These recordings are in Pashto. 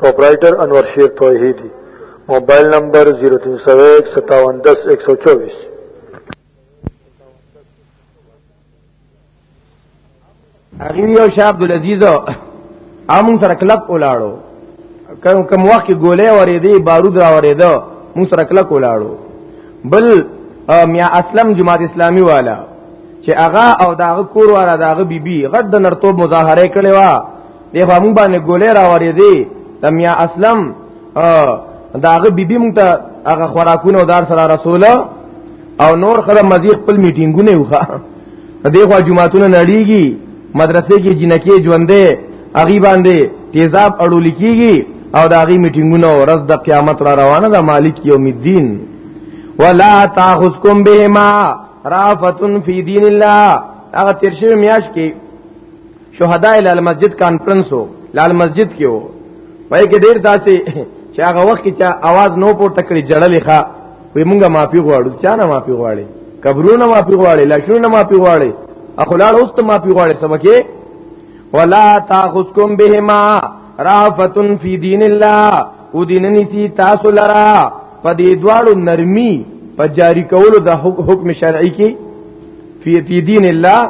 پروپرائٹر انور شیر توحیدی موبایل نمبر 03015710124 هغه یو شاه عبد العزيز امون سره کلب ولاړو کوم کوم وخت کې ګولې ورې دي بارود را ورې ده مون سره کلب ولاړو بل میا اسلم جماعت اسلامی والا چې هغه او داغه کور والا داغه بیبي غد نرتوب مظاهره کړي وا دی خو موږ باندې ګولې راوړې دي تمیا اسلم داغه بیبي موږ ته هغه خوراکونه دار سره رسول او نور خره مزي خپل میټینګونه وخا دی خو جمعهتون نړیږي مدرسې کې جنکی ژوندې اغي باندې تیزاب اړول کیږي او دا غي میټینګونه ورځ د قیامت را روانه ده مالک یوم الدین ولا تاخذکم بهما رافتن فی دین الله هغه تیر شوی میاش کې شهدا ال مسجد کانفرنس وو لال مسجد کې وو پای کې ډیر داسې چې هغه وخت کې چې आवाज نو پورته کړی جړلې ښا وي مونږه معافي غواړو چا نه معافي غواړي قبرونه معافي غواړي لاشونه معافي غواړي اخلاړ اوس ته معافي غواړي سبکه ولا تاخذکم بهما رافتن فی دین الله او دین نسی تاسو لرا په دې دواړو نرمي په جاری کولو د حکم شرعي کې فی فی دین الله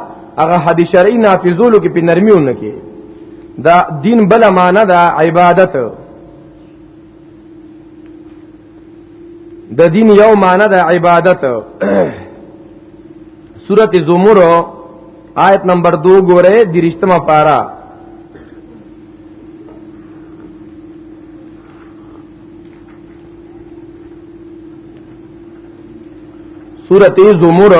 هغه حد شرعی نافذولو کې په نرمیونه کې دا دین بل معنا دا عبادت د دین یو معنا دا عبادت سورت زمر آیت نمبر 2 ګوره درشتمه پارا سورت زمر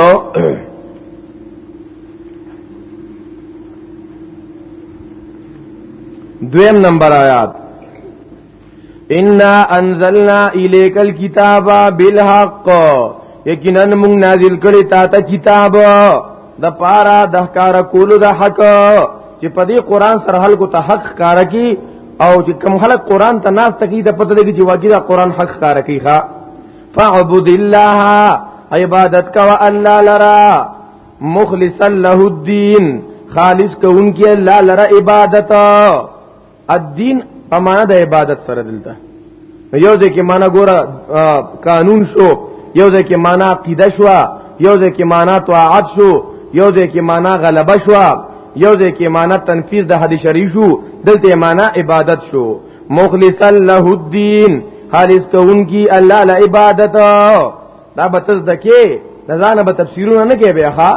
دویم نمبر آیات انا انزلنا الیک الكتاب بالحق یقینا موږ نازل کړی تا ته کتاب د پارا د کار کولو د حق چې په دې قران سره خلکو ته حق کار کی او چې کوم خلک قران ته ناس تکي ته پته لګي چې واقعي دا قران حق کار کوي ښا فعبد الله عبادت کا الله لرا مخلصا له الدين خالص کوونکی الله لرا عبادت الدين امانه د عبادت سره دلته یو ځکه معنا ګوره قانون شو یو ځکه معنا عقیده شو یو ځکه معنا طاعت شو یو ځکه معنا غلبه شو یو ځکه معنا تنفیذ د حدیث شریف شو دلته معنا عبادت شو مخلصا له الدين خالص کون کی الله ل عبادت دا بتز دکې دا ځان به تفسیرونه نه کې بیا ښا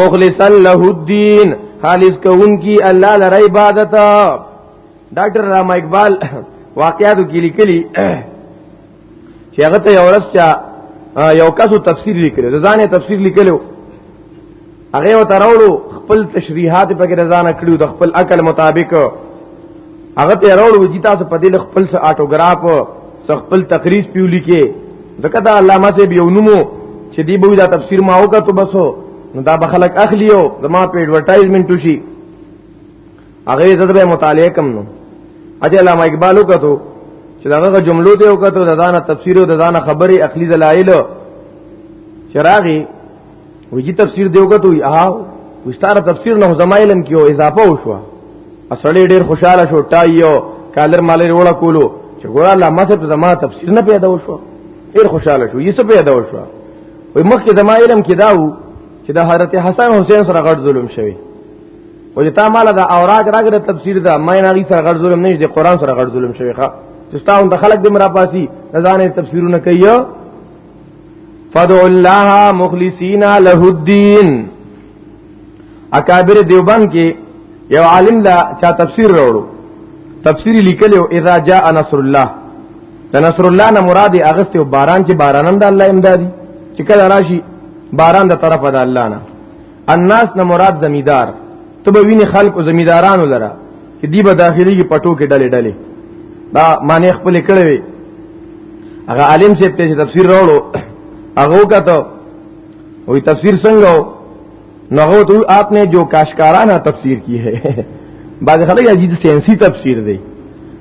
مخلصا له الدين خالص کون کی الله ل عبادت ډاکټر راما اقبال واقعاتو کې لیکلي چې هغه ته یو ورځ چا یو کسو تفسیر لیکلو د ځانې تفسیر لیکلو هغه و تراولو خپل تشریحات په کې ځان کړو د خپل عقل مطابق هغه ته راولو چې تاسو په دې خپل څه آټوګراف څه خپل تقریر پیولي کې ځکه دا علامه سي یو نومو چې دی به دا تفسیر ما وکړو بسو نو دا به خلک اخلي او زما په ایڈورټایزمنت وشي هغه زده به مطالعه کوم نو اجه علامه اقبال وکړو چې داغه جملو ته وکړو د دانه تفسیر او د دانه خبري عقلي دلایل چراغي ویجی تفسیر دی وکړو اها وستاره تفسیر نه زمایلم کیو اضافه وشو اصلي ډیر خوشاله شو ټایو کالر مالر وړه کولو چې ګور الله ما ته زما تفسیر نه پیدا وشو ډیر خوشاله شو یې څه پیدا وشو وي مخکې زمایلم کې داو چې د حضرت حسن حسین سره غړ ظلم شوی او چې تا مال دا اوراق راګره تفسیر دا مې نه غي سره غړ ظلم نشته قران سره غړ ظلم شوی ښا چې تاسو د خلک دې مرا پاسي ځانې تفسیرونه کوي فدع الله مخلصین له الدین اکابر دیوبند کې یو عالم دا چا تفسیر راوړو تفسیر لیکلو اذا جاء نصر الله د نصر الله نه مراد اغست او باران چې بارانم د الله امدادي چې کله راشي باران د طرفه د الله نه الناس نه مراد زمیدار ته به ویني خلق او زمیدارانو لره چې دی به داخلي کې پټو کې ډلې ډلې دا معنی خپل کړې وي هغه عالم چې ته تفسیر راوړو هغه کته وې تفسیر څنګه نو هغه ته آپ نے جو کاشکارانه تفسیر کی ہے بعض خلک عجیب سینسی تفسیر دی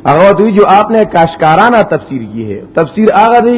هغه ته جو آپ نے کاشکارانه تفسیر کی ہے تفسیر هغه دی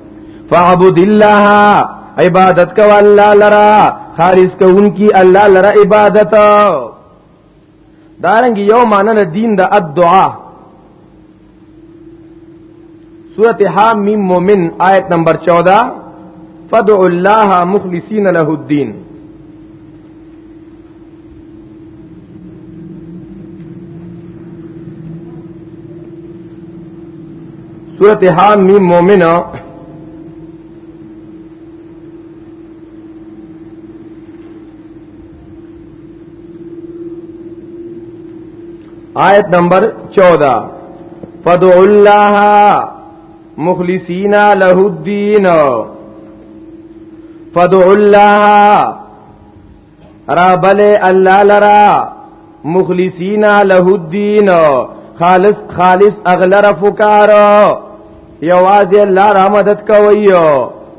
فعبد الله عبادت کو الله لرا خالص کوونکی الله لرا عبادت دارنګ یو معنی د دین د الدعاء سورته حامیم مومن آیت نمبر 14 فدع الله مخلصین له الدین سورت حام میم مومن آیت نمبر 14 فدعوا الله مخلصین له الدین فدعوا الله رابل الله لرا مخلصین له الدین خالص خالص اغلر فکار یوازې الله را مدد کوي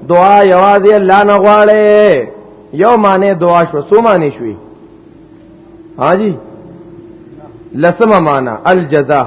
دعا یوازې الله نه غواړي یو معنی دعا شو سو معنی شوي حاجی لسمه معنی الجزاء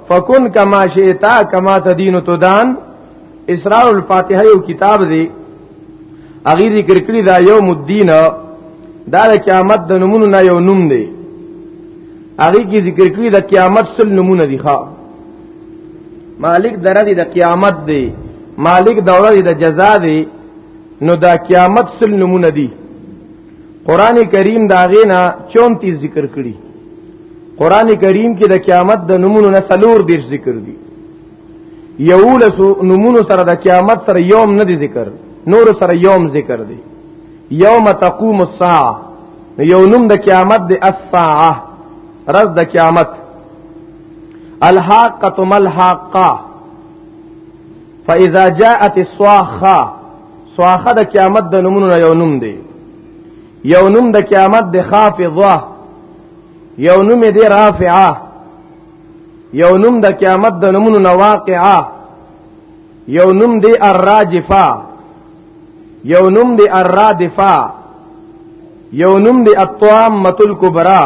فکن کما شئتا کما تدین تدان اسراء الفاتحه یو کتاب دی اغه ذکر کړی دا یوم الدین دا د قیامت د نمونه نه یو نوم دی هغه کې ذکر کړی د قیامت سل نمونه دي ښا مالک درجه د قیامت دی مالک دوره د جزا دی نو دا قیامت سل نمونه دي قران کریم دا غینا 34 ذکر کړي قران کریم کې د قیامت د نمونو نه سلور دیش ذکر دي یو لس نمونو سره د قیامت سره یوم نه دي ذکر نور سره یوم ذکر دي یوم تقوم الساعه یو نوم د قیامت د الساعه رز د قیامت الحاقه ملحقه فاذا جاءت الصاخه سواخه د قیامت د نمونو نه یو نوم دی یو نوم د قیامت د خافضه یو نوم دی رافعه یو نوم د قیامت د نمونو نه واقعه یو نوم دی الراجفه یو نوم دی الرادفه یو نوم دی الطامه الکبرى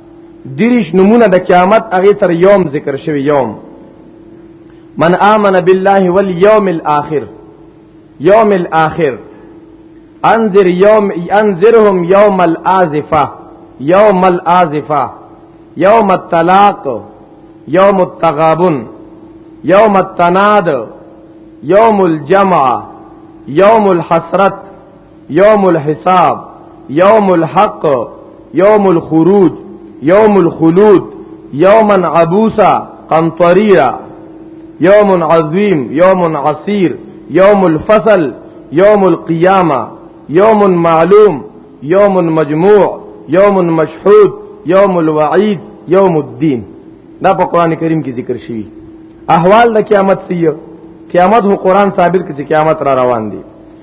دریش نمونه د قیامت هغه تر یوم ذکر شوی یوم من آمن بالله والیوم الاخر یوم الاخر انذر یوم انذرهم یوم الازفه یوم الازفه یوم الطلاق یوم التغابن یوم التناد یوم الجمع یوم الحسرت یوم الحساب یوم الحق یوم الخروج یوم الخلود یوما عبوسا قمطریا یوم عظیم یوم عسیر یوم الفصل یوم القیامه یوم معلوم یوم مجموع یوم مشهود یوم الوعید یوم الدین دا په قران کریم کې ذکر شوی احوال د قیامت سیو قیامت هو قران ثابت کړي قیامت را روان دي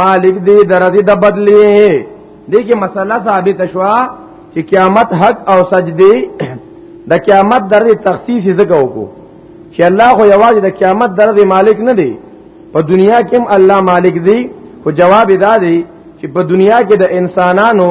مالک دی درځي د بدلی دې کې مسله ثابت شوه چې قیامت حق او سجدي د قیامت درې تخصیص زګه وکړو چې الله خو یوازې د قیامت درې مالک نه دی په دنیا کې هم الله مالک دی خو جواب ادا دی چې په دنیا کې د انسانانو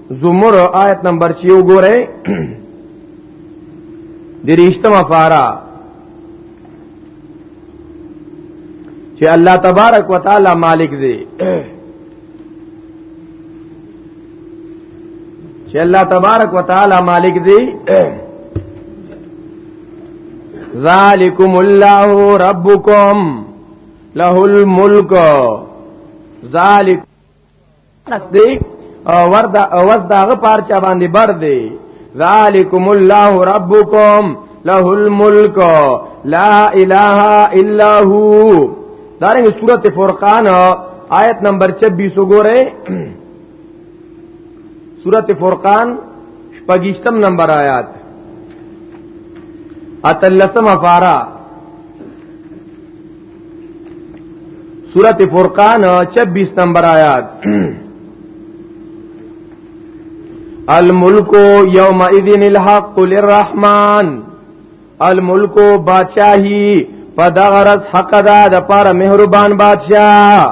زمر آیت نمبر 6 وګورئ د ریشتمه فارا چې الله تبارک وتعالى مالک دی چې الله تبارک وتعالى مالک دی ذالکم الله ربکم له الملک ذالک دی وردا وزداغه پارچا باندې بر دی ذالکم الله ربکم له الملک لا اله الا هو دارنګه سورته فرقان آیت نمبر 26 وګوره سورته فرقان شپږشتم نمبر آیات اتلسم فارا سورت فرقان 26 نمبر آیات الملک یوم اذن الحق للرحمن الملک بادشاہی پدغرس حق دا د پاره مهربان بادشاہ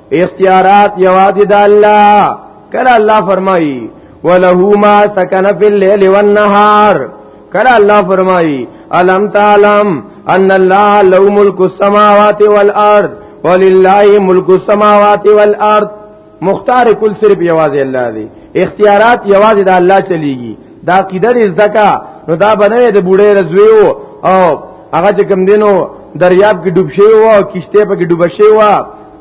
اختیارات یوازې د الله کله الله فرمایي وله ما سکن فی الليل والنهار کله الله فرمایي الم تعلم ان الله له ملک السماوات والارض ولله ملک السماوات والارض مختار کل صرف یوازې الله دی اختیارات یوازې د الله چلیږي دا قیدر زکا نو دا بنوي د بوډې رزویو او هغه چې کم دینو دریاب کې ډوب شوی و کشته په کې ډوب شوی و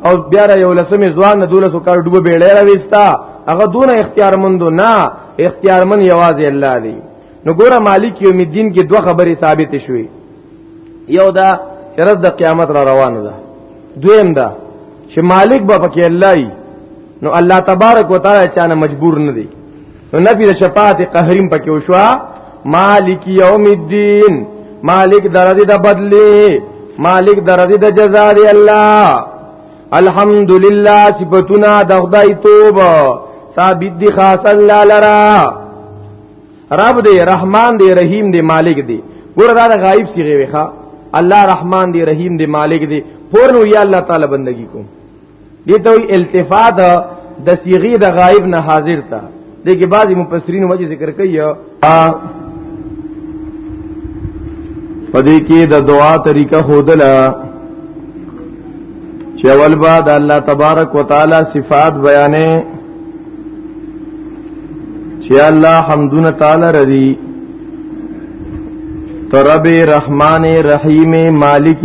او بیا را یو لسمې ځوان نه دولسو کار ډوبه بیړې را وستا هغه دونه اختیارمند نه اختیارمن یوازې الله دی نو ګوره مالک یوم الدین کې دوه خبرې ثابت شوې یو دا شرط د قیامت را روانه ده دویم دا چې مالک به پکې الله نو الله تبارک وتعالى چانه مجبور نه دی نو نفی د شفاعت قهریم پکې وشوا مالک یوم الدین مالک درځي د بدلی مالک درځي د جزا دی الله الحمدلله صفاتنا د خدای توبه ثابت دي خاص الله لرا رب دې رحمان دې رحیم دې مالک دې ګور دا غایب صيغه وخا الله رحمان دې رحیم دې مالک دې پورنو یا الله تعالی بندگی کوم دي ته التفات د صيغه د غائب نه حاضر تا دغه بعضي مفسرین وجه ذکر کوي پدې کې د دعا طریقه خودلا چې اول با د الله تبارک وتعالى صفات بیانې چې الله حمدونه تعالی رضی ترب رحمان رحیم مالک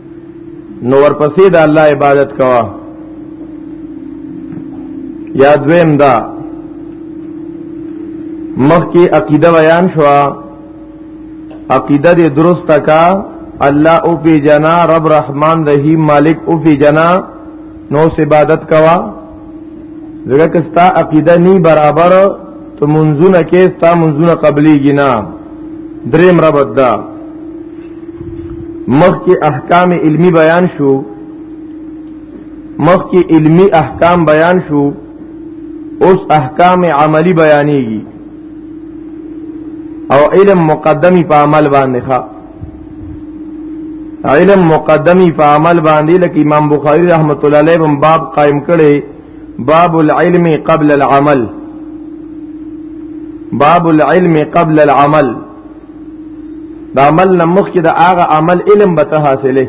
نو ورپسې د الله عبادت کوا یا دویم دا مخ کی عقیده بیان شوا عقیده دې درست کا الله او پی جنا رب رحمان رحیم مالک او پی جنا نو عبادت کوا ځکه که ستا عقیده نی برابر ته منځونه کې ستا منځونه قبليږي نه دریم ربط دا مخکې احکام علمی بیان شو مخکې علمی احکام بیان شو اوس احکام عملی بیانېږي او علم مقدمی په عمل باندې ښه علم مقدمی په عمل باندې لکه امام بخاری رحمت الله علیه هم باب قائم کړي باب العلم قبل العمل باب العلم قبل العمل دا عمل نمخ کې دا هغه عمل علم به ته حاصله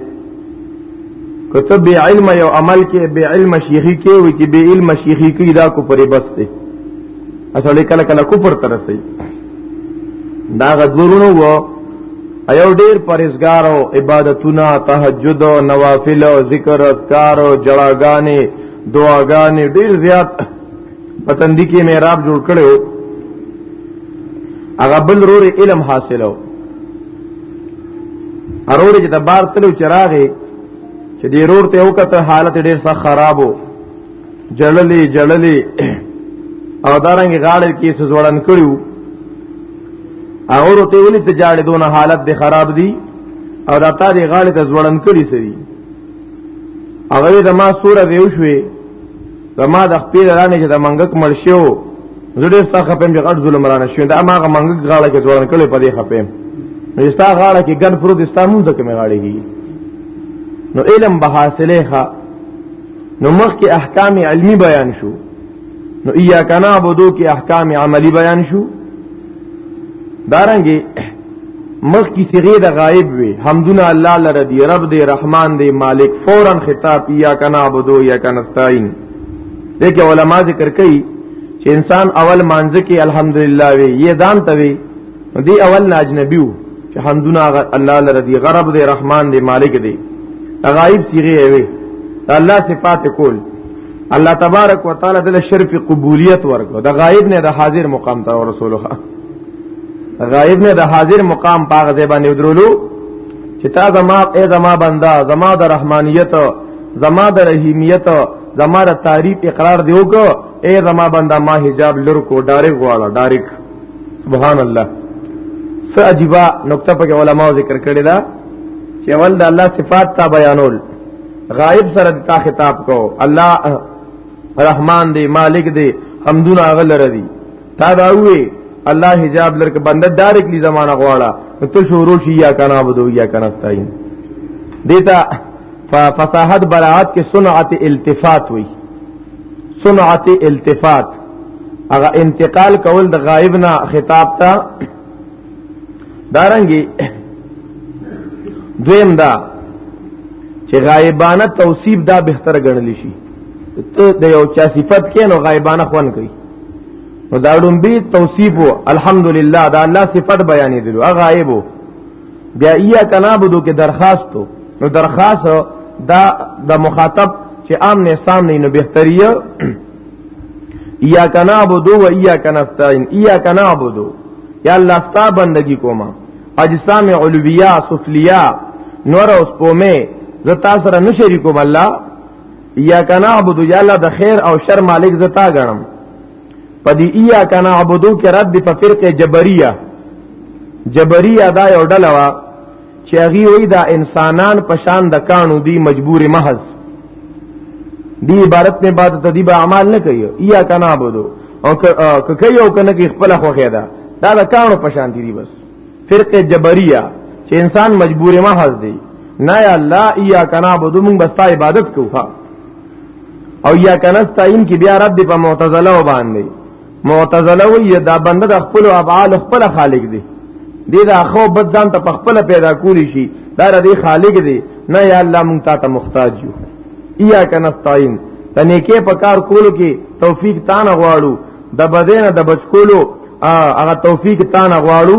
کته به علم یو عمل کې به علم شیخی کې وي چې به علم شیخی کې دا کو پرې بس دی اصل کله کله کو پر ترسي دا غدورونو وو ایو ډیر پرېزګار او عبادتونه تهجد او نوافل او ذکر اذکار او جړاګانی دعاګانی ډیر زیات پتندې کې میراب جوړ کړو هغه بل رور علم حاصلو ارور چې د بار تلو چراغي چې ډیرور ته وکړه حالت ډیر سخت خرابو جړلې جړلې او دارنګ غاړې کې څه ځوړن کړیو اور ته ولې ته جاړې دونه حالت دې خراب دي او دا تا دې غاړې ته ځوړن کړی سړي هغه د ما سوره دیو شوې زما د خپل رانه چې د منګک مړ شو زړه ستا خپم چې غټ ظلم رانه شو دا ما غ منګک غاړه کې ځوړن کړي په دې خپم نو ستا غاړه کې ګن پرو د ستا مونږ ته کومه غاړه کې نو علم به حاصله ښه نو مخکې احکام علمی بیان شو نو ایا کنا عبدو کې احکام عملی بیان شو دارنګي مخ کی صیغه د غائب وی حمدنا الله لره دی رب دی رحمان دی مالک فورا خطاب یا کنا عبدو یا کنستاین دغه علما ذکر کوي چې انسان اول مانځ کې الحمدلله وی یې دان توي دی اول نه اجنبي وو چې حمدونه الله لره دی غرب دی رحمان دی مالک دی غایب صيغه وي الله صفات کول الله تبارک وتعالى د شرف قبولیت ورکو د غایب نه د حاضر مقام ته رسول الله غایب نه د حاضر مقام پاغه ځای باندې درولو چې تا زما ای زما بندا زما د رحمانیت زما د رحیمیت زما د تعریف اقرار دیو کو ای زما بندا ما حجاب لور کو ډایرک غواړه ډایرک سبحان الله څه عجیب نقطه په علماء ذکر کړی دا چې ول د الله صفات تا بیانول غائب سره تا خطاب کو الله رحمان دی مالک دی حمدونه غل ردی تا دا وی الله حجاب لرک بنده ډایرکټلی زمانہ غواړه ته شروع شي یا کنا بدو یا کنا استاین دیتا فصاحت براعت کې صنعت التفات وی صنعت التفات هغه انتقال کول د غائب نه خطاب ته دارنګي دویم دا چې غائبانه توصیف دا بهتر ګڼل شي ته د یو چا صفت کې نو غائبانه خون کوي نو دا ډومبي توصیف الحمدلله دا الله صفت بیانې دي هغه غائب بیا یا کنابودو کې درخواست نو درخواست دا د مخاطب چې عام نه سام نه نو بهتري یا کنا عبدو و یا کنا استعین یا کنا عبدو یا الله ستا بندگی کوما اجسام علویہ سفلیہ نور اوس پومه زتا سره نشری کوم الله یا کنا عبدو یا الله د خیر او شر مالک زتا غنم پدی یا کنا عبدو کې رد په فرقه جبریه جبریه دا یو ډلوا چې هغه وی دا انسانان پشان د کانو دی مجبور محض دی عبارت نه بعد تدیب اعمال نه کوي یا کنا بودو او که کوي او کنه کې خپل خو خیدا دا د کانو پشان دی بس فرقه جبريه چې انسان مجبور محض دی نه یا الله یا کنا بودو موږ بس عبادت کوو او یا کنستاین کی بیا رد په معتزله وباندې معتزله وی دا بنده د خپل افعال خپل خالق دی دې دا خو بد ځان ته خپل پیدا کولی شي دا د خالق دی نه یا الله مونږ ته محتاج یو یا کنستاین د نیکه په کار کولو کې توفیق تانه غواړو د بدینه د بچکولو هغه توفیق تانه غواړو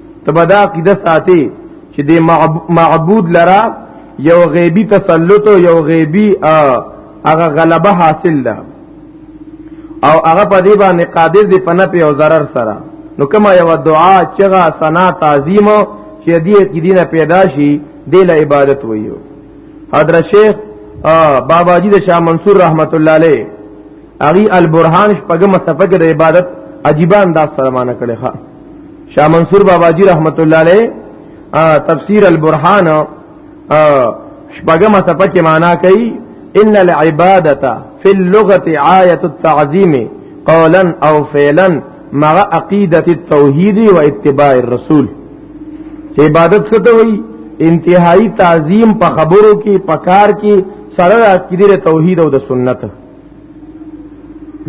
تبدا عقیده ساتي چې د معبود لرا یو غیبی تسلط او یو غیبی هغه غلبه حاصل ده او هغه په دې باندې قادر دی پنه په او zarar سره نو کما یو دعا چغه سنا تعظیم چې دې کې دینه پیدا شي د عبادت ویو حضرت شیخ بابا جی د شاه منصور رحمت الله علیه اغي البرهان شپږم صفحه کې د عبادت عجیب انداز سره معنی کړي ښا شاه منصور بابا جی رحمت الله علیه تفسیر البرهان شپږم صفحه کې معنی کوي ان العبادت فی اللغه آیه التعظیم قولا او فعلا مع عقیده التوحید و اتباع الرسول چې عبادت څه ته وایي انتهایی تعظیم په خبرو کې پکار کې سره د عقیده توحید او د سنت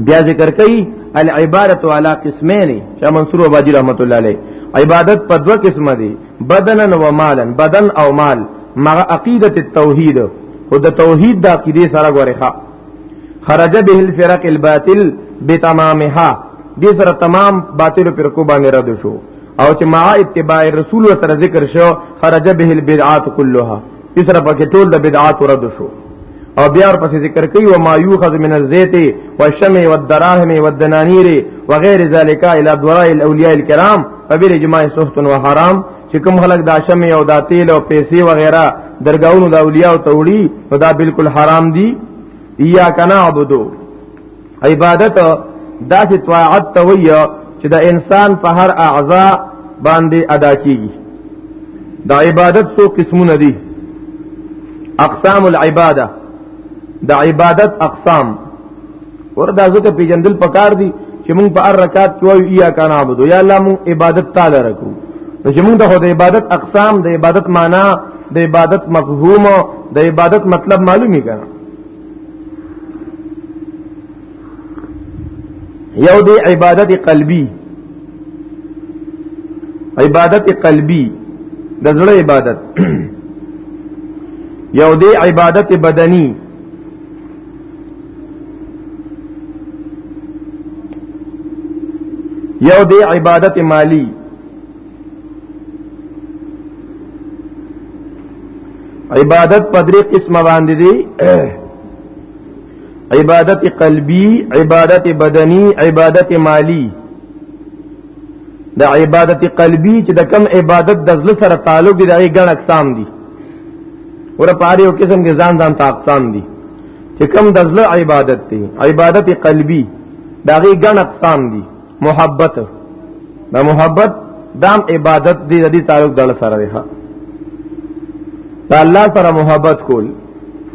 بیا ذکر کوي العبارت علی قسمین شاه منصور آبادی رحمت الله علیه عبادت په دوه قسمه دي بدنن و مالن بدن او مال مع عقیدت التوحید او د توحید د عقیده سره غوړي ښا خرج به الفرق الباطل بتمامها دې سره تمام باطل پر کو باندې رد شو او چې مع اتباع رسول سره ذکر شو خرج به البدعات كلها دې سره پکې ټول د بدعات رد شو او بیا پس ذکر کوي و ما یوخذ من الزیت والشمع والدراهم والدنانیر وغیر ذالک الی دراء الاولیاء الکرام فبیر اجماع سخت و حرام چې کوم خلک دا شمع او دا تیل او پیسې وغیرہ درگاونو دا اولیاء او توړي نو دا بالکل حرام دي یا کنا عبدو عبادت دا چې طاعت ته ویو چې د انسان په هر اعضا باندې ادا کیږي د عبادت څو قسمونه دي اقسام العباده د عبادت اقسام وردا ځکه پیجندل پکار دي چې موږ په هر رکعت کې وایو یا کان عبادت یا الله موږ عبادت تعالی رکو نو چې موږ د عبادت اقسام د عبادت معنا د عبادت مفهوم د عبادت مطلب معلومي کړه یو دی عبادت قلبی عبادت قلبی د زړه عبادت یو دی عبادت بدنی یو دی عبادت مالی عبادت په درې قسمه باندې دي عبادت قلبي عبادت بدني عبادت مالی د عبادت قلبي چې د کم عبادت د زړه سره تعلق دی دغه ګڼ اقسام دي ور په اړ یو قسم کې ځان ځان ته اقسام دي چې کم د زړه عبادت دی عبادت قلبي دغه ګڼ اقسام دي محبت دا محبت دام عبادت دی د دې تعلق دل سره دی ها دا الله سره محبت کول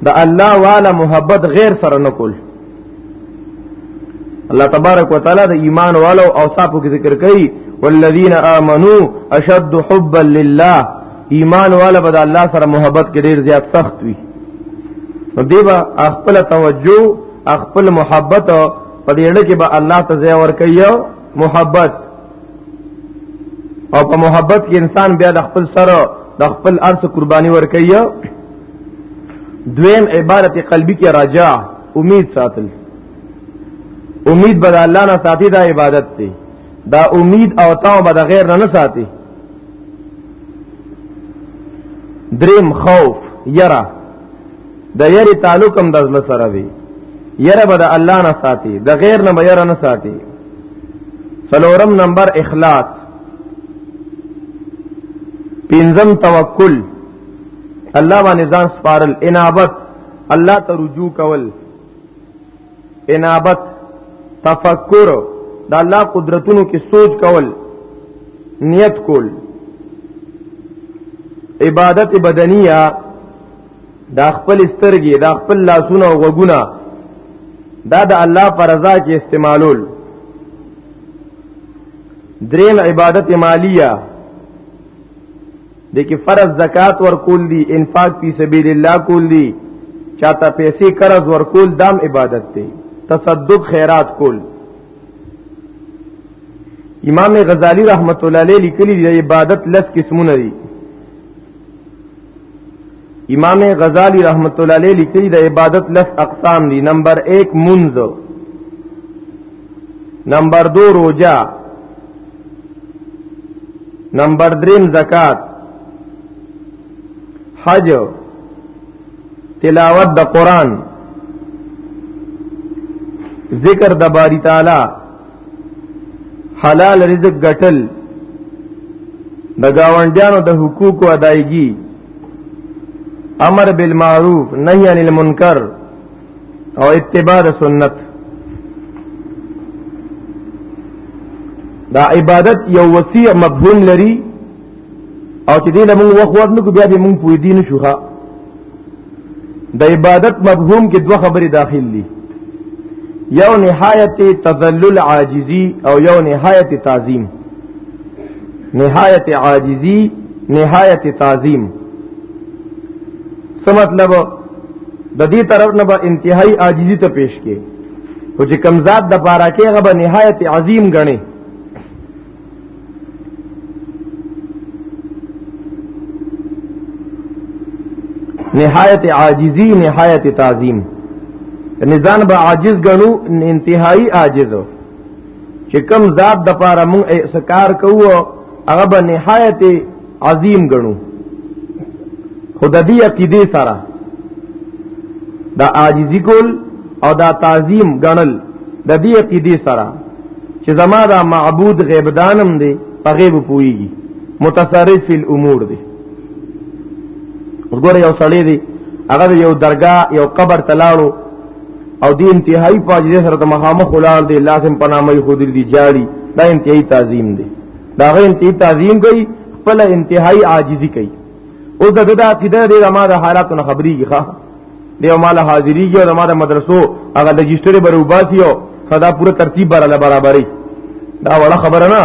دا الله والا محبت غیر سره نه کول الله تبارک وتعالى د ایمان والو اوصافو کې ذکر کړي والذین آمنو اشد حبا لله ایمان والا بد الله سره محبت کې ډیر زیات سخت وي نو دیبا خپل توجه خپل محبت په دې اړه کې به الله ته ځای ورکړي او محبت او په محبت کې انسان بیا د خپل سره د خپل ارث قرباني ورکړي دویم عبارت قلبی کې راجع امید ساتل امید بد الله نه ساتي دا عبادت دی دا امید او تاو بد غیر نه نه ساتي دریم خوف یرا د یری تعلق هم د زړه سره وي یره به د الله نه ساتي د غیر نه به یره نه ساتي سلورم نمبر اخلاص پینزم توکل الله باندې ځان سپارل انابت الله ته رجوع کول انابت تفکر د الله قدرتونو کې سوچ کول نیت کول عبادت بدنیه دا خپل سترګې دا خپل لاسونه او غوګونه دا د الله پر رضا کې استعمالول دریم عبادت مالیه د کې فرض زکات ورکول دي انفاق فی سبیل الله کول دي چاته پیسې قرض ورکول دام عبادت دی تصدق خیرات کول امام غزالی رحمت الله علیه لیکلی دی عبادت لس قسمونه دي امام غزالی رحمت الله علیه لیکلی د عبادت لس اقسام دي نمبر 1 منذ نمبر 2 روزه نمبر 3 زکات حج تلاوت د قران ذکر د باری تعالی حلال رزق ګټل د گاونډیانو د حقوقو ادایګي امر بالمعروف نهی عن المنکر او اتباع سنت دا عبادت یو وسیع مفهوم لري او چې دې له موږ وخت ورنکو بیا به موږ پوي دین شوخه د عبادت مفهوم کې دوه خبرې داخل دي یو نهایت تذلل عاجزی او یو نهایت تعظیم نهایت عاجزی نهایت تعظیم څه مطلب د دې طرف نه به انتهایی عاجزی ته پیش کې او چې کمزاد د پارا کې غو به نهایت عظیم غني نهایت عاجزی نهایت تعظیم نزان به عاجز غنو انتهایی عاجز چې کم ذات د پاره مونږ احسکار کوو هغه به نهایت عظیم ګڼو خو د دې عقیده سره دا عاجزی کول او دا تعظیم ګڼل د دې عقیده سره چې زما دا معبود غیب دانم دی په غیب پويږي متصرف فی الامور دی وګوره یو سړی دی هغه یو درگاه یو قبر تلاړو او دی انتهایی پاجده سره مخامخ ولار دی لازم پنامه خودل دی جاری دا انتهایی تعظیم دی دا غي انتهائی تعظیم کوي خپل انتهائی عاجزی کوي او دا د عقیده د ما د حالاتو نه خبريږي ښا دیو مال حاضریږي او ما د مدرسو هغه رجستر بروباسي او صدا پوره ترتیب براله برابرۍ دا وړه خبره نه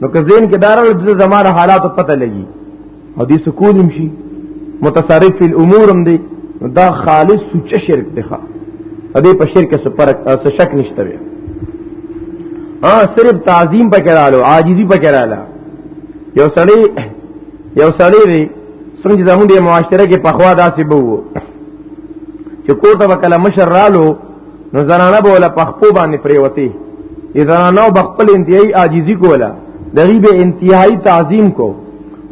نو که زین کې دارل د زماره حالاتو پته لګي او دې سکون هم شي متصرف فی الامور هم دی دا خالص سوچ شرک دی ښا دې په شرک څه فرق څه شک نشته وي ها صرف تعظیم پکې رالو عاجزی پکې رااله یو سړی یو سړی دی څنګه زموږ د معاشره کې په خوا داسې بوو چې کوټه وکړه مشر رالو نو زنانه به ولا پخپو باندې پریوتی زنانه بخپل انتهایی عاجزی کوله دغیب انتهایی تعظیم کو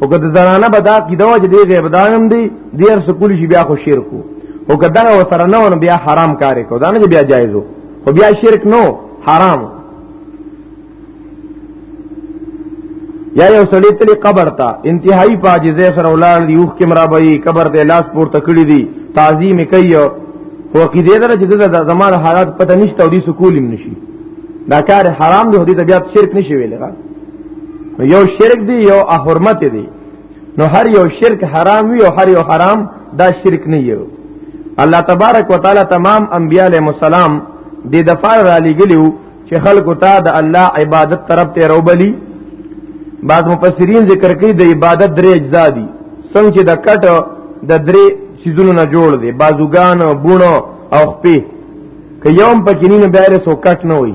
او که د زنانه به دا قیده وه چې دی غیب دانم دی دی هر سکول شي بیا خو شرک وو او که دغه وسره نه ونه بیا حرام کار کو دا نه بیا جایز وو خو بیا شرک نو حرام یا یو سړی تلی قبر ته انتهایی پاجزه سره ولار دی اوخ کمرا به قبر ته لاس پور تکړی دی تعظیم کوي او عقیده دره چې د زمان حالات پته نشته او دی سکول هم نشي دا کار حرام دی هدي طبيعت شرک نشي ویلغه نو یو شرک دی یو حرمت دی نو هر یو شرک حرام وی او هر یو حرام دا شرک نه یو الله تبارک وتعالى تمام انبیاء علیهم السلام د دفار را لګلیو چې خلکو ته د الله عبادت طرف ته روبلی بعض مفسرین ذکر کوي د عبادت درې اجزا دي څنګه چې د کټ د درې سيزونو نه جوړ دي بازوګان بونو او خپې که یوم پکې نه بیا رسو کټ نه وي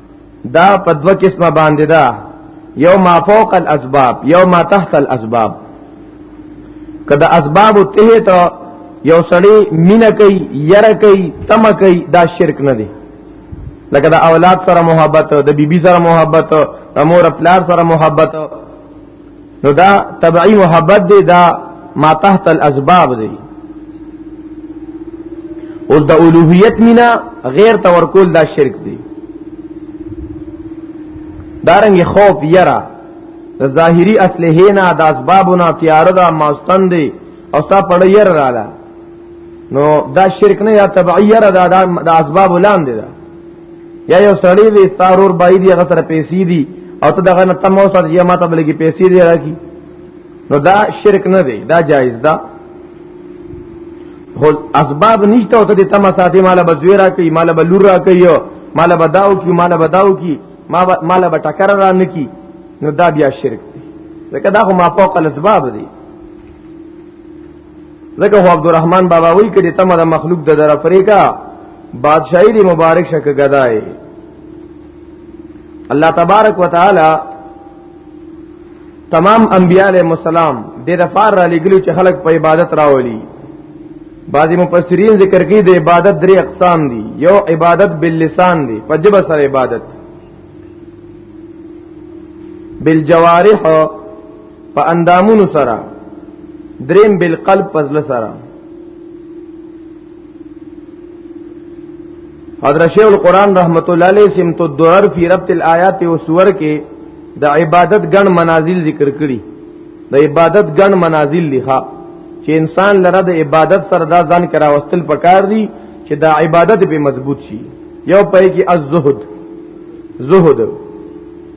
دا په دوه قسمه باندې ده یو ما فوق الاسباب یو ما تحت الاسباب کدا اسباب ته ته یو سړی مینه کوي یره کوي تم کوي دا شرک نه دی لکه دا اولاد سره محبت د بیبي بی سره محبت د مور پلار سره محبت نو دا طبعی محبت دی دا ما تحت الاسباب دی او د اولوہیت مینا غیر تورکول دا شرک دی دارنګ خوف یرا د ظاهری اصله نه د اسبابونه تیار ده ماستن دی او تا پړی ير رااله نو دا شرک نه یا تبعی ير دا د اسباب لاندې ده یا یو سړی وی ستارور بای دی هغه سره پیسې دی او ته دغه نه تمو سره یا ماته بلګي پیسې دی راکی نو دا شرک نه دی دا جایز ده خو اسباب نشته او ته دې تمه ساتي مال به زوی را کوي مال به لور را کوي مال به داو کی مال به داو کی مال به ټکر را نه کی نو دا بیا شرک دی ځکه دا خو ما فوق الاسباب دی ځکه هو عبدالرحمن بابا وی کړي تمه د مخلوق د در افریقا بادشاہی دی مبارک شک غدای الله تبارک وتعالى تمام انبیاء علیہ السلام د دفار را لګلو چې خلق په عبادت راولي بعضی مفسرین ذکر کوي د عبادت درې اقسام دي یو عبادت باللسان دي په جبه سره عبادت بالجوارح په اندامونو سره دریم بالقلب پزل سره حضرت شیخ القران رحمت الله علیه سمت الدرر فی ربط الآیات و سور کې د عبادت ګڼ منازل ذکر کړي د عبادت ګڼ منازل لخوا چې انسان لره د عبادت سره دا ځان کرا واستل پکار دي چې دا عبادت به مضبوط شي یو پې کې الزهد زهد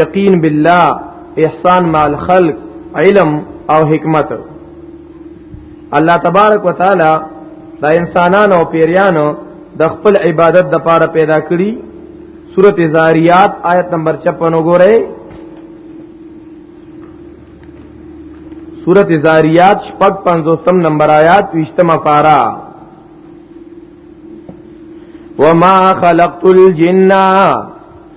یقین بالله احسان مال خلق علم او حکمت الله تبارک وتعالى دا انسانانو او پیریانو د خپل عبادت د پاره پیدا کړی سورت زاریات آیت نمبر 56 وګوره سورت زاریات شپږ پنځوستم نمبر آیات وشتمه پارا وما خلقت الجنّا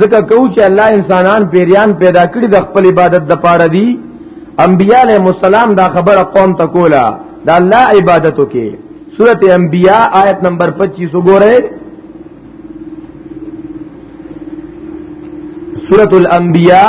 ځکه کو چې الله انسانان پیریان پیدا کړی د خپل عبادت د پاره دی انبیاء علیهم السلام دا خبره قوم ته کوله دا الله عبادتو کې سورت انبیاء آیت نمبر 25 وګوره سورت الانبیاء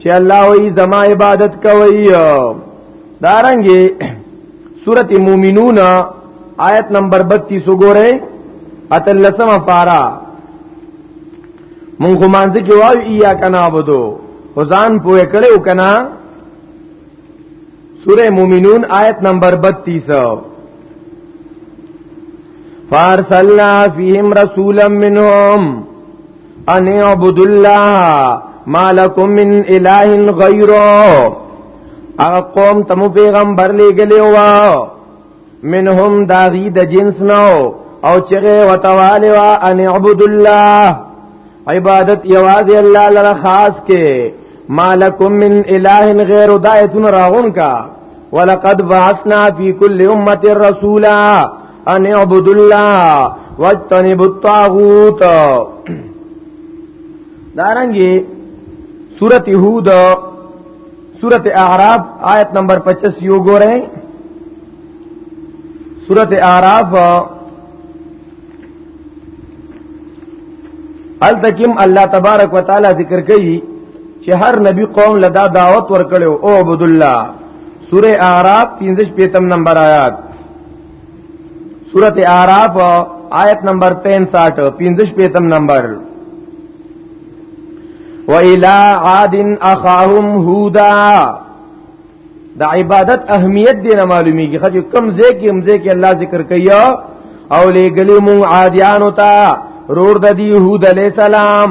چې الله وی زما عبادت کوي دارنګي سورت مومنون آیت نمبر 32 وګوره اتلسم پارا مونږ مانځ کې وایو ایا کنا عبدو خدان پوهه کړو کنا سوره مومنون آیت نمبر 32 فارسلنا فیهم رسولا منهم ان عبد الله مالکم من اله غیره هغه قوم تم پیغمبر لګلی و منهم داغی د جنس نو او چغه وتوالی وا ان عبد الله عبادت یوازې الله لره خاص کې مالکم من اله غیر دایتون راغون کا ولقد بعثنا فی کل امه رسولا ان اعبد الله واجتنب الطاغوت دارنګي سورته هود سورته اعراف آیت نمبر 25 یو ګورئ سورته اعراف التکم الله تبارک وتعالى ذکر کوي چې هر نبی قوم لدا دعوت ورکړو او عبد الله سوره اعراف 35 پیتم نمبر آیات سورت اعراف آیت نمبر 65 پینزش پیتم نمبر وَإِلَىٰ عَادٍ أَخَاهُمْ هُودًا د عبادت اهمیت دی نه معلومیږي خو کم ځای کې هم ځای کې الله ذکر کوي او لګلی مون عادیانو ته رور د دی هود علی السلام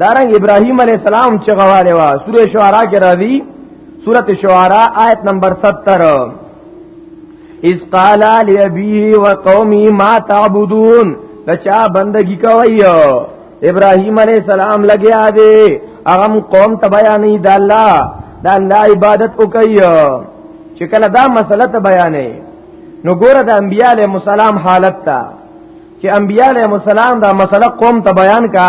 دارنګ ابراهيم عليه السلام چې غواړي وا سوره شعرا کې راځي سوره شعرا آیت نمبر 70 اذ قال لابيه وقومي ما تعبدون لچا بندگی کوي ابراهيم عليه السلام لګیا دی هغه قوم ته بیانې د الله د الله عبادت وکي چې کله دا مسله ته بیانې نو ګوره د انبياله مسالم حالت ته چې انبیاء علیهم السلام دا مسله قوم ته بیان کا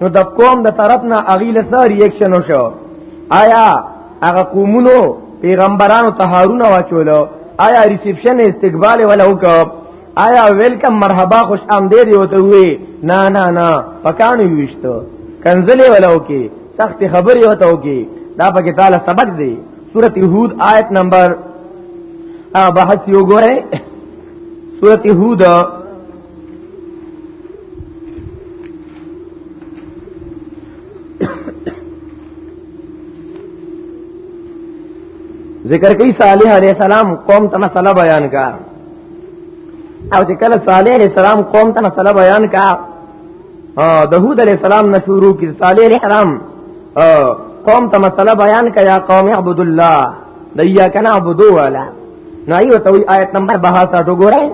نو د قوم د طرف نه اغیله سره ریاکشن وشو آیا هغه قومونو پیغمبرانو ته هارونه واچولو آیا ریسپشن استقبال ولا وکړ آیا ویلکم مرحبا خوش آمدید وته وی نه نه نه پکانو ویشتو کنزلې ولا وکي سخت خبرې وته وکي دا پکې تعالی سبق دی سورۃ یهود آیت نمبر ا بحث یو ګوره سورت هود ذکر کوي صالح عليه السلام قوم ته مسله بیان کا او چې کله صالح عليه السلام قوم ته مسله بیان کا داوود عليه السلام نه شروع کی صالح عليه السلام قوم ته مسله بیان کا یا قوم اعبدوا الله دیا کنا عبدو والا نو ایو ته وی آیت نمبر 72 ته ګورئ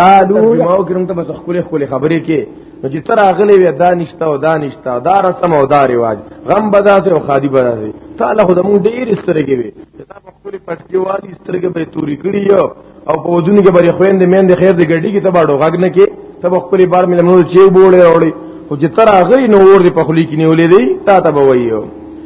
قالو یو ګرم ته بس خپل خپل خبرې کې نو چې تر اغلې وې دانشته او دانشته دا رسم او دا رواج غم بداسه او خادي بداسه تعالی خو د مون ډېر سترګې وي دا په خپل پټکی والی سترګې به توري کړی یو او په ودونو کې بری خويند میند خیر دې ګډي کې تباړو غږ نه کې تب خپل بار مې لمنو چې بوله وړي خو چې تر اغلې نو ور دې په خلی کې نیولې دی تا ته به وایو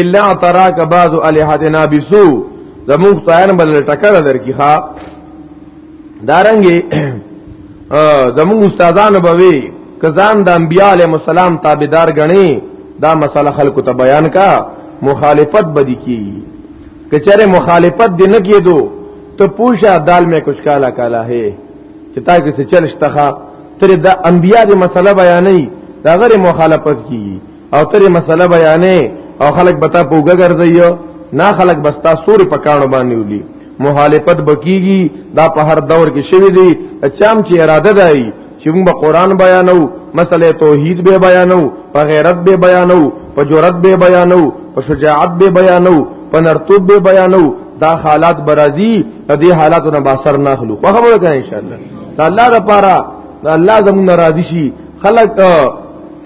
الا تراک بعض الہتنا بسو زموږ تاین بل ټکر درکې ښا دارنګي زموږ استادانو به وي کزان د انبیاء علیهم السلام تابعدار غني دا مسله خلکو ته بیان کا مخالفت بدی کی کچره مخالفت دی نه کیدو ته پوښه دال میں کچھ کالا کالا ہے چې تا کې څه چلشتخه تر د انبیاء دی مسله بیانې دا غره مخالفت کی او ترې مسله بیانې او خلک به تا پوګه ګرځي نه خلک بستا سور په کانو باندې ولي مخالفت بکیږي دا په هر دور کې شوی دی چام چې اراده دی چې موږ به قران بیانو مسله توحید به بیانو په غیرت به بیانو په جرأت به بیانو په شجاعت به بیانو په نرتوب به بیانو دا حالات برازي دې حالاتو نه باسر نه خلو خو خبره کوي ان شاء الله الله لپاره الله زموږ ناراضي شي خلک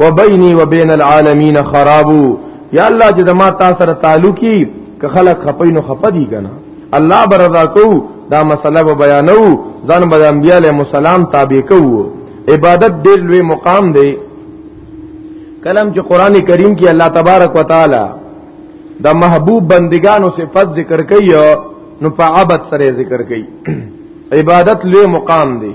وبيني وبين العالمين خراب یا الله چې زما تاسو سره تعلقي که خلق خپینو خپدي کنه الله برضا کو دا مسله به بیانو ځان به انبیاء علیهم السلام تابع کو عبادت ډېر لوی مقام دی کلم چې قران کریم کې الله تبارک وتعالى د محبوب بندگانو صفت ذکر کوي نو په عبادت سره ذکر کوي عبادت لوی مقام دی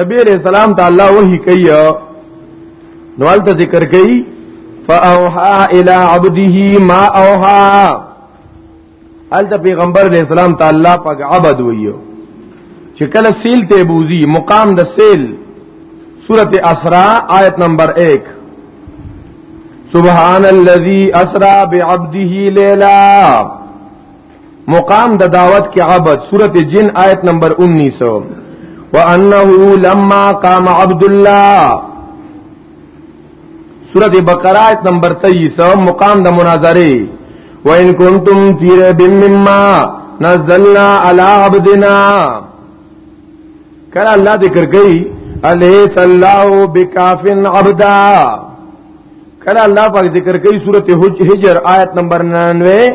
نبی علیہ السلام ته الله وحی کوي نو البته ذکر کوي فاوحا الى عبده ما اوحا البته پیغمبر علیہ السلام ته الله پاک عبد ویو چې کله سیل ته بوزي مقام د سیل سورته اسراء آیت نمبر 1 سبحان الذي اسرا بعبده ليلا مقام د دعوت کې عبد سورته جن آیت نمبر 19 وانه لما قام عبد الله سورته بقره آیت نمبر 23 مقام د مناظره وان کنتم فی رب مما نزلنا علی عبدنا کله الله ذکر کوي الیس الله بکافن عبدا کله الله پاک ذکر کوي سورته حج هجر آیت نمبر 99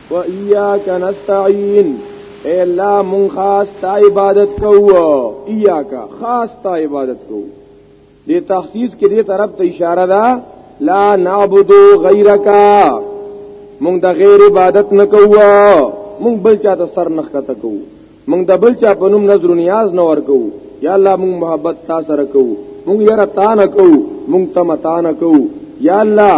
و ایاک نستعين اے الله مون خاص تا عبادت کوو ایاک خاص تا عبادت کوو دې تخصیص کې دې طرف ته اشاره ده لا نعبد غیرک مونږ د غیر عبادت نه کوو مونږ بل چا ته سر نه خطا کوو مونږ د بل چا په نوم نظر نیاز نه ور کوو یا الله مونږ محبت تا سره کوو مونږ یره تا نه کوو مونږ تم تا نه کوو یا الله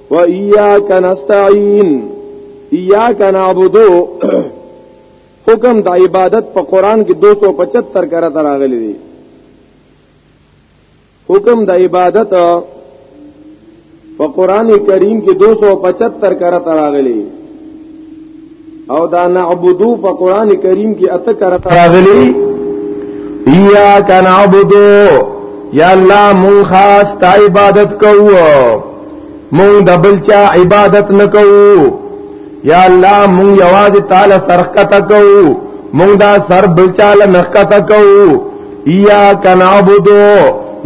و ایاک نستعين ایاک نعبدو حکم د عبادت په قران کې 275 کرا تراغلي دي حکم د عبادت په قران کریم کې 275 کرا تراغلي دي او دا نعبدو په قران کریم کې اته کرته راغلي یا کن عبدو یا الله مون خاص تا عبادت کوو مون دبل چا عبادت نکوو یا الله مون یواز تعالی سرخکت کوو مون دا سر بل چا لنخکت کوو یا کن عبدو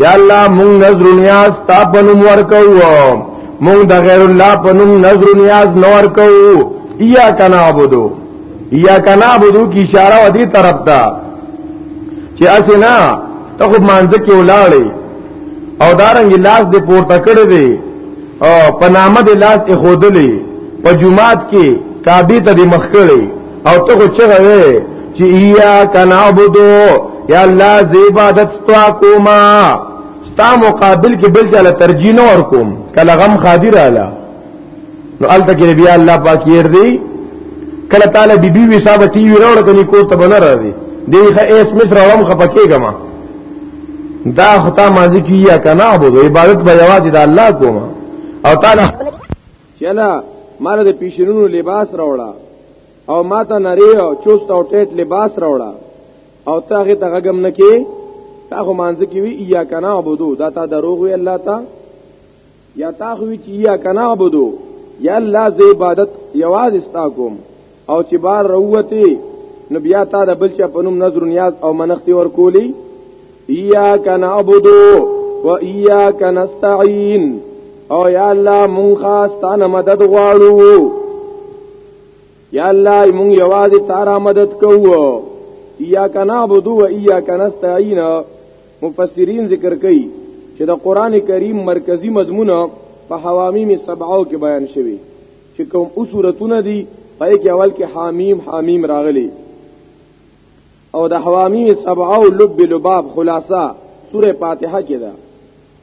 یا الله مون نظر نیاز تا پنم ورکوو مونږ د غیر الله په نوم نظر نیاز نور کو یا کنابودو یا کنابودو کی اشاره و دې طرف ته چې اسنا ته خو مانځ کې ولاړې او دارنګ لاس دې پورته کړې دې او په نامه دې لاس یې خودلې په جمعات کې کابه ته دې مخ کړې او ته خو چې غوې چې یا کنابودو یا الله زیبادت توا کوما ستا مقابل کې بل چاله ترجیح نه ور کوم کله غم خادر اعلی نو الته کې بیا الله پاک یې دی کله تعالی بی بی وی صاحب تی وی راوړ کني کو ته بنر راځي دیخه ایس مصر وم خپکېګما دا خطا مازی کیا کنا عبد عبادت به یواد د الله کوم او تعالی چلا مال د پیشرونو لباس راوړه او ماته نری او چوست او ټیټ لباس راوړه او ته هغه ته غږم نه کې تا خو مانځ کې وی یا کنا عبدو دا تا دروغ وی الله تا یا تا خو وی یا کنا عبدو یا الله ز عبادت یواز استا کوم او چې بار روته نو بیا تا د بل چا په نوم نظر نیاز او منختی ور کولی یا کنا عبدو و یا کنا استعين او یا الله مونږه ستانه مدد غواړو یا الله مونږ یوازې تارا مدد کوو یا کنا بدو و یا کنستعين مفسرین ذکر کوي چې د قران کریم مرکزی مضمون په حوامیم سبعو کې بیان شوی چې کوم او سورتونه دي په کې اول کې حامیم حامیم راغلي او د حوامیم سبعو لب لباب خلاصہ سوره فاتحه کې ده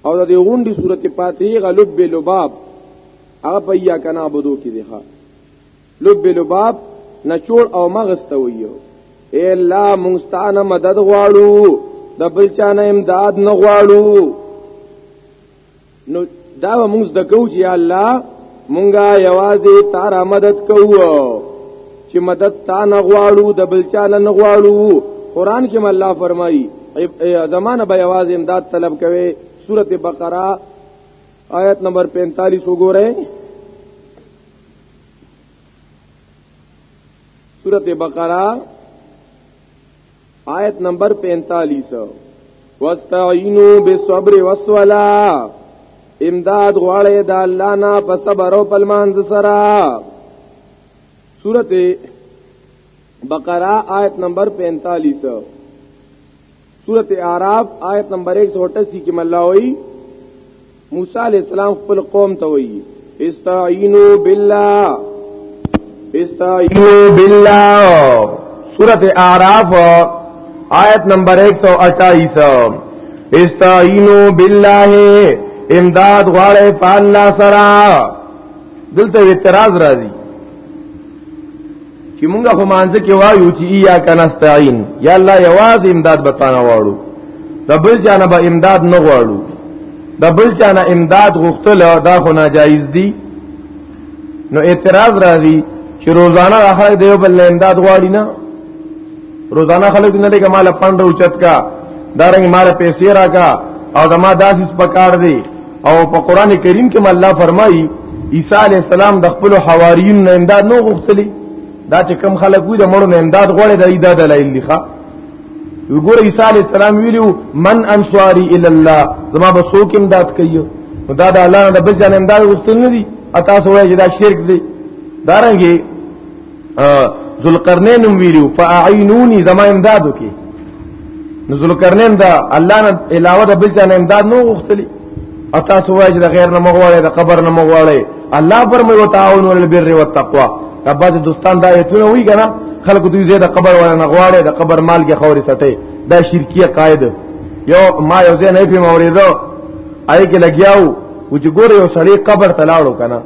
او د دې غونډي سوره فاتحه غلب لباب هغه په یا کنا بدو کې ده لب لباب نچوړ او مغز ته ویو اے الله مونږستانه مدد غواړو د بل چانه امداد نه غواړو نو دا مونږ د کو چې الله مونږه یوازې تار مدد کوو چې مدد تا نه غواړو د بل چانه نه غواړو قران کې الله فرمایي زمانه به یوازې امداد طلب کوي سورته بقره آیت نمبر 45 وګورئ سورت بقرہ آیت نمبر 45 واستعینوا بالصبر والصلاه امداد غواړی د الله نه په صبر او پلمانځ سره سورته بقره آیت نمبر 45 سورت اعراف آیت نمبر 188 کې مله وی موسی علی السلام خپل قوم ته وی استعینوا بالله استعینوا بالله سورت اعراف آیت نمبر 128 استعینوا بالله امداد غواړی په الله سره دلته اعتراض راځي چې مونږه خو مانځ کې وایو چې یا کنستعين یا الله یواز امداد بتانه واړو د بل جانب امداد نه غواړو د بل جانب امداد غوښتل دا خو ناجایز دي نو اعتراض راځي چې روزانه راخه دی بل امداد غواړي نه روزانه خلک نه لګه مال پاند او چت کا دارنګ مال پیسې راکا او دما داسې پکار دی او په قران کریم کې الله فرمایي عیسی علی السلام د خپل حواریون نه امداد نو غوښتلی دا چې کم خلک وي د مړو نه امداد غوړي د ایداد دلایل لخوا وګوره عیسی علی السلام ویلو من انصاری الی الله زما به څوک امداد کوي دا د الله د بل جن امداد غوښتل نه دي اته سوې چې دا شرک دی دارنګي ذوالقرنین هم ویلو فاعینونی زما امداد وکي نو ذوالقرنین دا الله نه علاوه د بل ځان امداد نو غوښتلی او تاسو وایئ چې د غیر نه مغواړي د قبر نه مغواړي الله پر مې وتعاون البر والتقوا دا بعد دوستان دا ایتونه وی کنه خلق دوی زید قبر ولا نه غواړي د قبر مال کې خوري سټي دا شرکیه قاعده یو ما یو ځای نه پی موریدو آی کې لګیاو و چې ګوره یو سړی قبر تلاړو کنه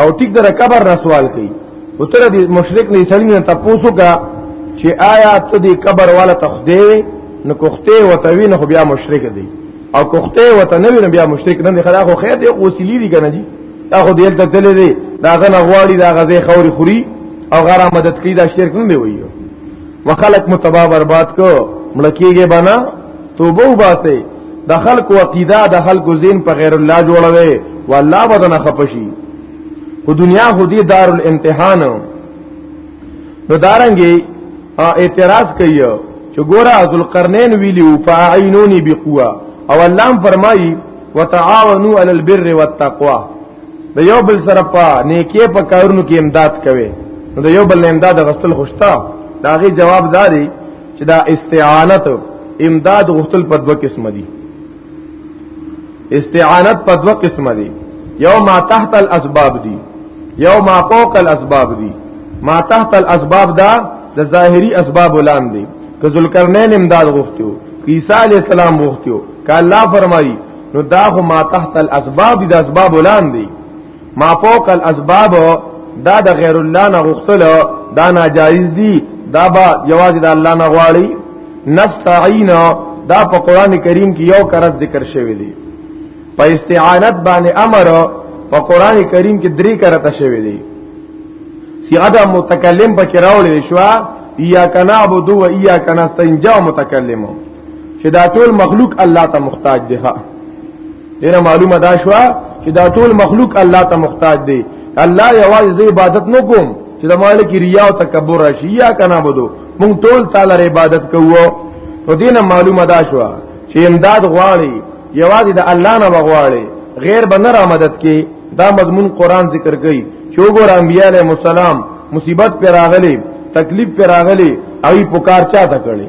او ټیک در قبر نه سوال کوي او تر دې مشرک نه سړی نه تاسو کا چې آیا ته دې قبر والا تخدي نو کوخته وتوی نه بیا مشرک دی او کوخته وتنوی نه بیا مشرک نه خدا خو خیر دی وسیلی دی کنه جی دا خو دې ته تللی دی دا غنه غواړي دا غزه خوري خوري او غره مدد کوي دا شرک نه دی ویو وخلق متبا برباد کو ملکیږي بنا توبه وباسه د خلق عقیده د خلق زین په غیر الله جوړوي والله بدن خپشي خو دنیا خو دې دار الامتحان نو دارنګي اعتراض کوي چې ګوره ذوالقرنین ویلی او فاعینونی بقوا او الله فرمایي وتعاونوا علی البر والتقوا د یو بل سره په نیکی په کارونو کې امداد کوي نو د یو بل امداد غسل خوشتا داغه جواب داري چې دا استعانت امداد غسل په دوه قسم دي استعانت په دوه قسمه دي یو ما تحت الاسباب دي یو ما فوق الاسباب دي ما تحت الاسباب دا د ظاهری اسباب لاندې که ذوالقرنین امداد غوښتو عیسی علی السلام غوښتو که الله فرمایي نو دا خو ما تحت الاسباب د اسباب لاندې ما فوق الاسباب دا د غیر الله نه غختل دا ناجایز دي دا با یوازې د الله نه غواړي نستعين دا په قران کریم کې یو کرت ذکر شوی دی په استعانت باندې امر په قران کریم کې درې کرت شوی دی سیاده متکلم پکې راولې شو یا کنا عبدو و یا کنا استنجا متکلمو چې دا ټول مخلوق الله ته محتاج دی دینه معلومه دا شو چې دا ټول مخلوق الله ته محتاج دی الله یوازې عبادت نو کوم چې د مالک ریا او تکبر راشي یا کنه بدو مونږ ټول تعالی عبادت کوو نو دینه معلومه دا شو چې امداد غواړي یوازې د الله نه بغواړي غیر بنر مدد کې دا مضمون قران ذکر کوي چې وګور انبیاء علیهم السلام مصیبت پر راغلي تکلیف پر راغلي او پکار چاته کړي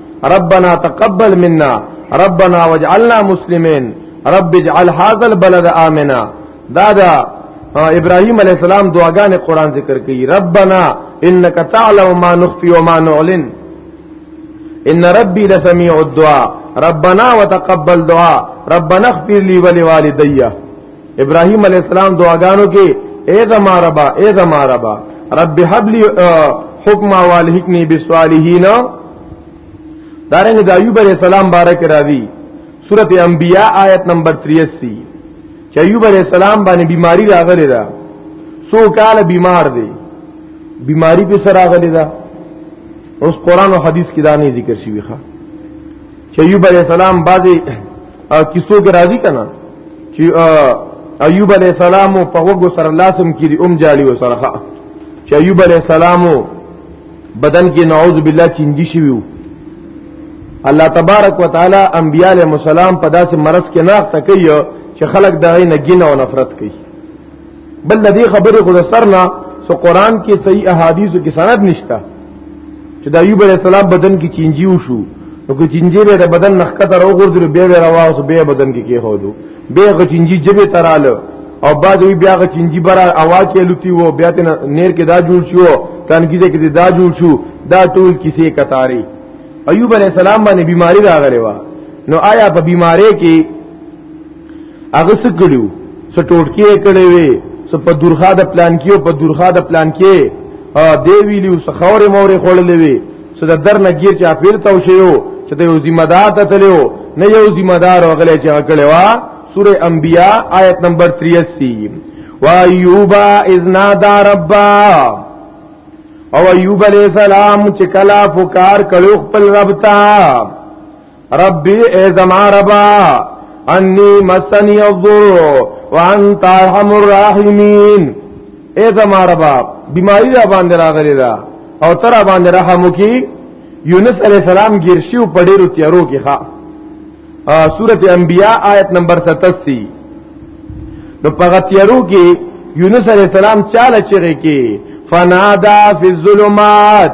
ربنا تقبل منا ربنا واجعلنا مسلمين رب اجعل هذا البلد امنا دا دا ابراهيم عليه السلام دعاګانې قران ذکر کوي ربنا انك تعلم ما نخفي وما نعلن ان ربي لسميع الدعاء ربنا وتقبل دعاء ربنا اغفر لي ولوالدي ابراهيم عليه السلام دعاګانو کې اے زما ربا اے زما ربا رب هب لي حکم والحقني بالصالحين دارنګ د ایوب علیہ السلام بارک راضی سورت انبیاء آیت نمبر 83 چې ایوب علیہ السلام باندې بیماری راغلی ده سو کال بیمار دی بیماری په سره راغلی ده اوس قران او حدیث کې دا نه ذکر شوی ښه چې ایوب علیہ السلام بعضی کیسو کې راځي کنه چې ایوب علی السلام په وګو سره لاسم کې دی ام جاړي وسره چې ایوب علی السلام بدن کې نعوذ بالله چنجي شي وو الله تبارک وتعالى انبیاء علیهم السلام په داسې مرض کې ناخته کوي چې خلک دغه نه ګینه او نفرت کوي بل دې خبرې خو سرنا سو قران کې صحیح احادیث کې سند نشته چې د ایوب علی السلام بدن کې چینجی وشو نو کې چینجی به د بدن نخکته راوغورځل به به راواس به بدن کې کې هودو به غ چینجی جبه تراله او بعد وی بیا غ چینجی برا اوا کې لوتی وو بیا ته نیر کې دا جوړ شو تنګیزه کې دا جوړ شو دا ټول کیسه کتاري ایوب علی السلام باندې بیماری راغلی و نو آیا په بیماری کې هغه څه کړیو څه ټوټکی کړی وي څه په دورخه د پلان کې او په دورخه د پلان کې دی ویلیو څه خورې مورې خړلې وي څه د درنه غیر چا پیر تاو شیو چې د یو ذمہ دار ته تلو نه یو ذمہ دار وغلې چې کړي وا سوره انبیاء آیت نمبر 83 وا ایوبا اذ نادى ربا او ایوب علیہ السلام چې کلا پکار کړو خپل رب ته ربي اے زما ربا انی مسنی الضر وانت ارحم الراحمین اے زما ربا بیماری را باندې راغلی دا او تر باندې رحم وکي یونس علی السلام گیر شو په ډیرو تیارو کې ښا سورت انبیاء آیت نمبر 87 نو پغه تیارو کې یونس علی السلام چاله چیرې کې فنادا فی الظلمات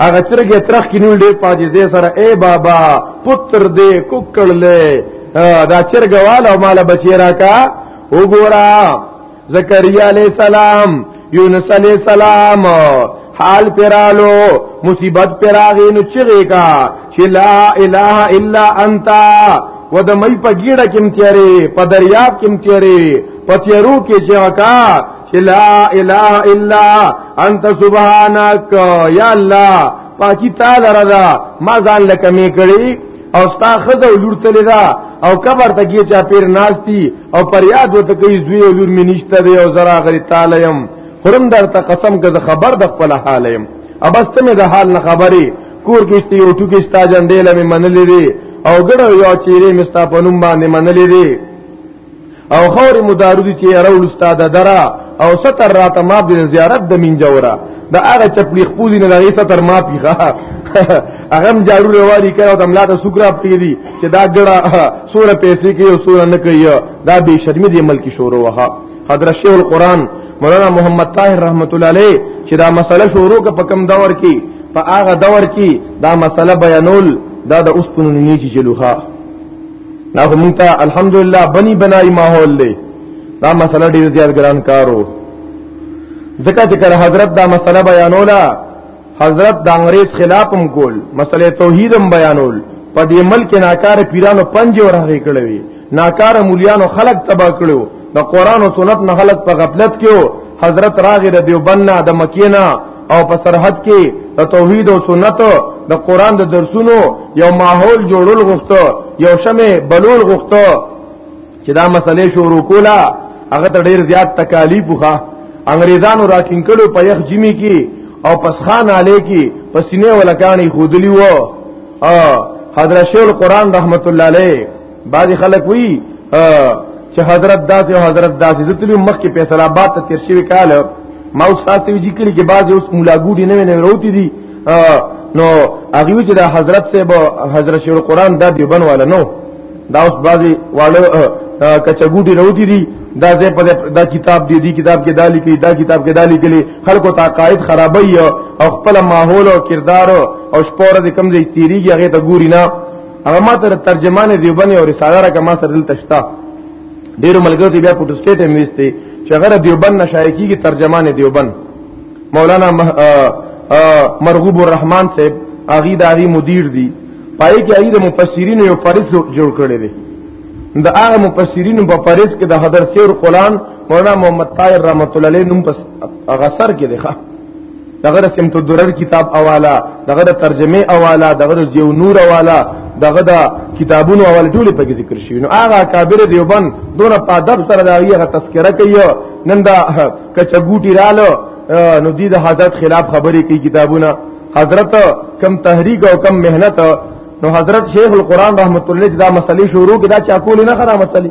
هغه چرګه ترخ کې نیول ډېر پاجیزه سره اے بابا پتر دې کوکړلې دا چرګه والا مال بچی راکا وګورا زکریا علی السلام یونس علی السلام حال پرالو مصیبت پراغی نو چغې کا چې لا اله الا انت و د مې په ګیړه کې متیری په دریاب کې متیری په تیرو کې چې وکا چې لا اله الا انت سبحانك یا الله پاکی تعالی رضا ما ځان لکه می کړی او ستا خزه لور تللی دا او کبر ته کې چا پیر ناشتي او پر یاد وته کوي زوی لور می نشته دی او زرا غری تعالی يم خرم در ته قسم که خبر د خپل حال يم ابسته مې د حال نه خبري کور کې ستې او ټو کې ستا جن دی لمه منلې دی او ګړو یو چیرې مستا پنوم باندې منلې دی او خور مدارودی چې راول استاد درا او ستر راته ما د زیارت د منجورا د هغه چپلی خپوزی نه لغی ستر ما پیخه هغه جارو روالي کوي او د املاک سوکرا پیری چې دا ګړه سوره پیسې کې او سوره نه کوي دا به شرمې دی ملکی شورو وها حضرت شیخ القرآن مولانا محمد طاهر رحمت الله علیه چې دا مسله شروع ک په کم دور کې په هغه دور کې دا مسله بیانول دا د اوسپنو نیچی چلوخه دا خو مونږ ته الحمدلله بني بنای ماحول دی دا مسله ډیر زیات ګران کارو ځکه چې کله حضرت دا مسله بیانولا حضرت د انګريز خلاف هم کول مسله توحید هم بیانول په دې ملک ناکار پیرانو پنځه ور هغه کړوي ناکار مولیانو خلق تبا کړو د قران او سنت نه خلق په غفلت کې حضرت راغی د دیوبند د مکینا او په سرحد کې د توحید او سنت د قران د درسونو یو ماحول جوړول غوښته یو شمه بلول غوښته چې دا مسلې شروع کولا هغه ته ډیر زیات تکالیف وخا انګریزانو راکین کړو په یخ جمی کې او پسخان علی کې پسینه ولکانی خودلی وو حضرت شیخ القران رحمت الله علیه بعض خلک وی چې حضرت داسې او حضرت داسې زه تلم مخ کې فیصل آباد ته تیر شوی کال ما اوس ساتي وی کړي کې بعض اوس مولا ګوډي نه نه وروتي دي نو هغه چې دا حضرت صاحب حضرت شیخ القرآن دا دیوبن والا نو دا اوس بعض والو کچګوډي وروتي دي دا زه په دا کتاب دی دی کتاب کې دالی کې دا کتاب کې دالی کې خلکو ته عقاید خرابوي او خپل ماحول او کردار او شپور د کم ځای تیریږي هغه ته ګوري نه هغه ما تر ترجمان دیوبني او رساله را کما سره دلته شتا ډیرو ملګرو ته بیا پروتستیټ هم ویستي چې غره دیوبن نشای کیږي ترجمان دیوبن مولانا مرغوب الرحمن صاحب اغي داغي مدیر دی پای کې اغي د مفسرین یو فارس جوړ کړی دی د هغه مفسرین په فارس کې د حضرت سیر قرآن مولانا محمد طاهر رحمت الله علیه نوم په غسر کې دی ښا دغه سمت الدرر کتاب اوالا دغه ترجمه اوالا دغه یو نور اوالا دغه دا کتابونو اول ټول په ذکر شوی نو هغه کابر دیوبن دونه په ادب سره دا یغه تذکرہ کوي نن دا کچګوټی رالو نو دې د حضرت خلاف خبرې کوي کتابونه حضرت کم تحریک او کم مهنت نو حضرت شیخ القران رحمت الله دا مسلې شروع کړه چې اقول نه خرا مسلې